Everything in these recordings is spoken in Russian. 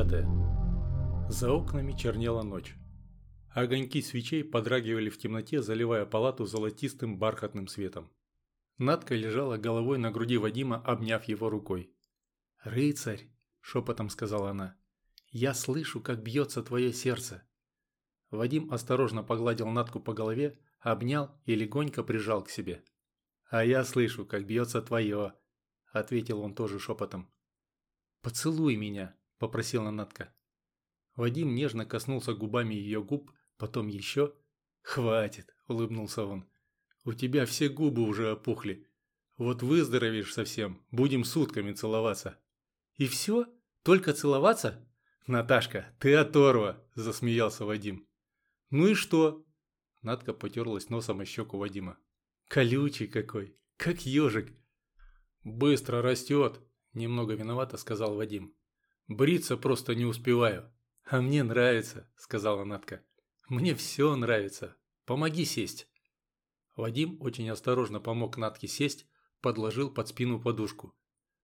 Десятое. За окнами чернела ночь. Огоньки свечей подрагивали в темноте, заливая палату золотистым бархатным светом. Надка лежала головой на груди Вадима, обняв его рукой. «Рыцарь!» – шепотом сказала она. «Я слышу, как бьется твое сердце!» Вадим осторожно погладил Натку по голове, обнял и легонько прижал к себе. «А я слышу, как бьется твое!» – ответил он тоже шепотом. «Поцелуй меня!» – попросила Натка. Вадим нежно коснулся губами ее губ, потом еще. «Хватит!» – улыбнулся он. «У тебя все губы уже опухли. Вот выздоровеешь совсем, будем сутками целоваться». «И все? Только целоваться?» «Наташка, ты оторва!» – засмеялся Вадим. «Ну и что?» Надка потерлась носом о щеку Вадима. «Колючий какой, как ежик!» «Быстро растет!» Немного виновато сказал Вадим. Бриться просто не успеваю. А мне нравится, сказала Натка. Мне все нравится. Помоги сесть. Вадим очень осторожно помог Натке сесть, подложил под спину подушку.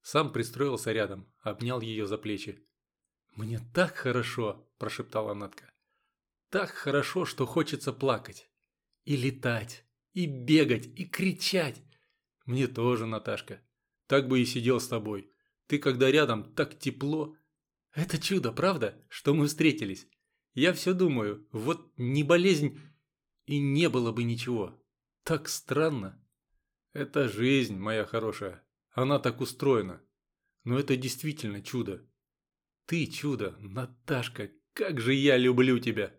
Сам пристроился рядом, обнял ее за плечи. «Мне так хорошо!» – прошептала Натка. «Так хорошо, что хочется плакать. И летать, и бегать, и кричать. Мне тоже, Наташка. Так бы и сидел с тобой. Ты когда рядом, так тепло. Это чудо, правда, что мы встретились? Я все думаю, вот не болезнь, и не было бы ничего. Так странно. Это жизнь, моя хорошая. Она так устроена. Но это действительно чудо. Ты чудо, Наташка, как же я люблю тебя.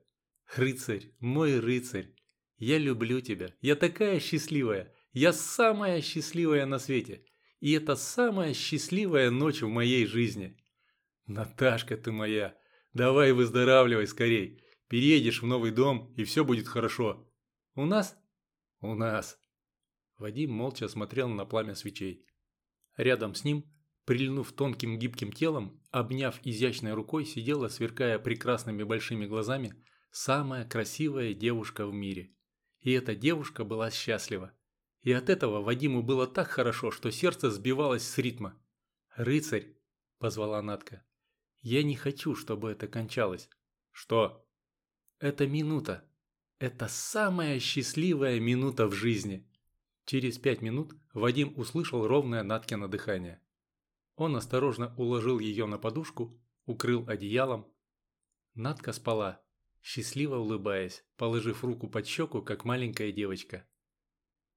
Рыцарь, мой рыцарь. Я люблю тебя. Я такая счастливая. Я самая счастливая на свете. И это самая счастливая ночь в моей жизни. Наташка ты моя, давай выздоравливай скорей. Переедешь в новый дом, и все будет хорошо. У нас? У нас. Вадим молча смотрел на пламя свечей. Рядом с ним, прильнув тонким гибким телом, обняв изящной рукой, сидела, сверкая прекрасными большими глазами, самая красивая девушка в мире. И эта девушка была счастлива. И от этого Вадиму было так хорошо, что сердце сбивалось с ритма. «Рыцарь!» – позвала Натка. «Я не хочу, чтобы это кончалось». «Что?» «Это минута. Это самая счастливая минута в жизни». Через пять минут Вадим услышал ровное Наткино дыхание. Он осторожно уложил ее на подушку, укрыл одеялом. Натка спала, счастливо улыбаясь, положив руку под щеку, как маленькая девочка.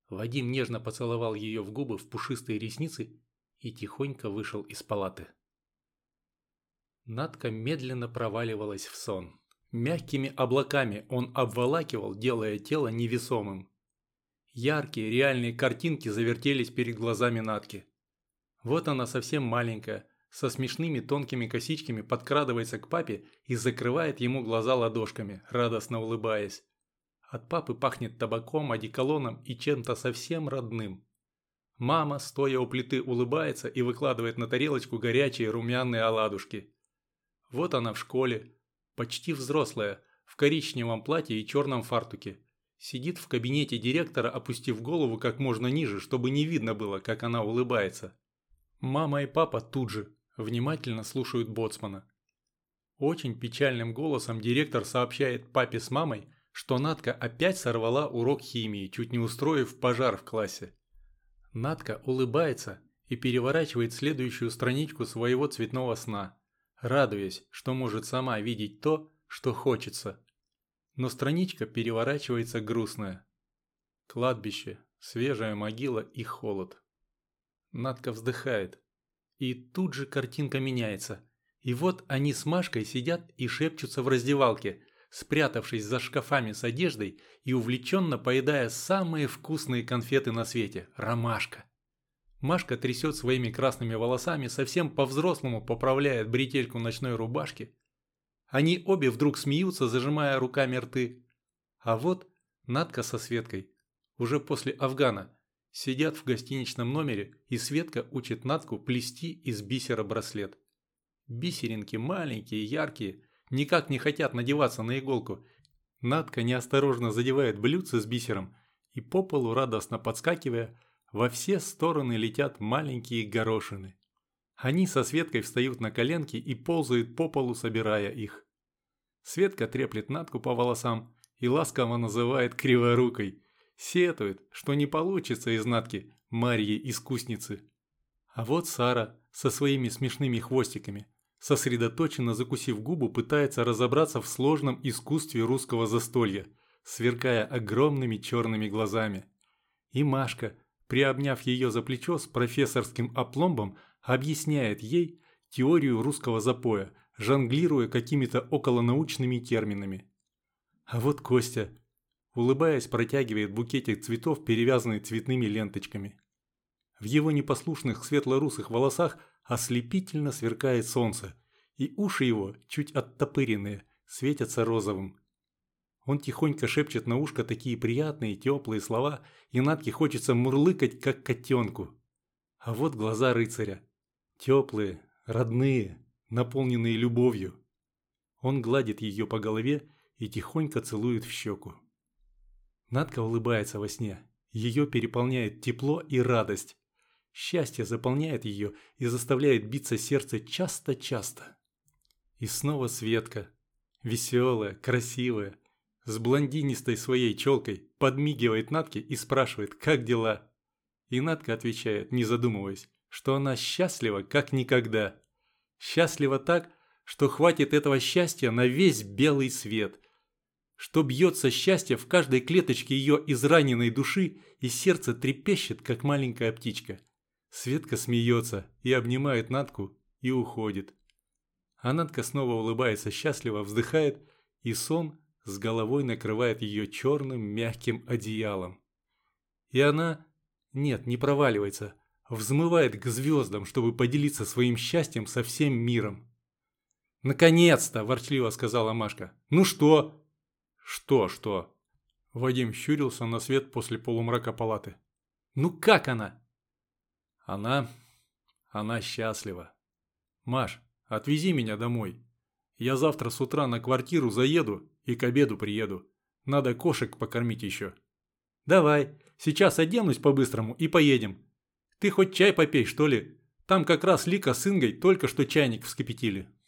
Вадим нежно поцеловал ее в губы в пушистые ресницы и тихонько вышел из палаты. Надка медленно проваливалась в сон. Мягкими облаками он обволакивал, делая тело невесомым. Яркие, реальные картинки завертелись перед глазами Натки. Вот она совсем маленькая, со смешными тонкими косичками подкрадывается к папе и закрывает ему глаза ладошками, радостно улыбаясь. От папы пахнет табаком, одеколоном и чем-то совсем родным. Мама, стоя у плиты, улыбается и выкладывает на тарелочку горячие румяные оладушки. Вот она в школе, почти взрослая, в коричневом платье и черном фартуке. Сидит в кабинете директора, опустив голову как можно ниже, чтобы не видно было, как она улыбается. Мама и папа тут же, внимательно слушают боцмана. Очень печальным голосом директор сообщает папе с мамой, что Натка опять сорвала урок химии, чуть не устроив пожар в классе. Натка улыбается и переворачивает следующую страничку своего цветного сна, радуясь, что может сама видеть то, что хочется. Но страничка переворачивается грустная. Кладбище, свежая могила и холод. Надка вздыхает. И тут же картинка меняется. И вот они с Машкой сидят и шепчутся в раздевалке, спрятавшись за шкафами с одеждой и увлеченно поедая самые вкусные конфеты на свете – ромашка. Машка трясет своими красными волосами, совсем по-взрослому поправляет бретельку ночной рубашки. Они обе вдруг смеются, зажимая руками рты. А вот Надка со Светкой, уже после Афгана, сидят в гостиничном номере, и Светка учит Надку плести из бисера браслет. Бисеринки маленькие, яркие – никак не хотят надеваться на иголку. Надка неосторожно задевает блюдце с бисером, и по полу, радостно подскакивая, во все стороны летят маленькие горошины. Они со Светкой встают на коленки и ползают по полу, собирая их. Светка треплет Натку по волосам и ласково называет криворукой. Сетует, что не получится из Натки Марьи искусницы. А вот Сара со своими смешными хвостиками, сосредоточенно закусив губу, пытается разобраться в сложном искусстве русского застолья, сверкая огромными черными глазами. И Машка, приобняв ее за плечо с профессорским опломбом, объясняет ей теорию русского запоя, жонглируя какими-то околонаучными терминами. А вот Костя, улыбаясь, протягивает букетик цветов, перевязанный цветными ленточками. В его непослушных светло-русых волосах ослепительно сверкает солнце, и уши его, чуть оттопыренные, светятся розовым. Он тихонько шепчет на ушко такие приятные теплые слова, и Натке хочется мурлыкать, как котенку. А вот глаза рыцаря. Теплые, родные, наполненные любовью. Он гладит ее по голове и тихонько целует в щеку. Надка улыбается во сне. Ее переполняет тепло и радость. Счастье заполняет ее и заставляет биться сердце часто-часто. И снова Светка. Веселая, красивая, с блондинистой своей челкой, подмигивает Натке и спрашивает, как дела. И Натка отвечает, не задумываясь, что она счастлива, как никогда. Счастлива так, что хватит этого счастья на весь белый свет. Что бьется счастье в каждой клеточке ее израненной души, и сердце трепещет, как маленькая птичка. Светка смеется и обнимает Натку и уходит. А Натка снова улыбается счастливо, вздыхает, и сон с головой накрывает ее черным мягким одеялом. И она, нет, не проваливается, взмывает к звездам, чтобы поделиться своим счастьем со всем миром. «Наконец-то!» – ворчливо сказала Машка. «Ну что?» «Что, что?» Вадим щурился на свет после полумрака палаты. «Ну как она?» «Она... она счастлива. Маш, отвези меня домой. Я завтра с утра на квартиру заеду и к обеду приеду. Надо кошек покормить еще». «Давай, сейчас оденусь по-быстрому и поедем. Ты хоть чай попей, что ли? Там как раз Лика с Ингой только что чайник вскипятили.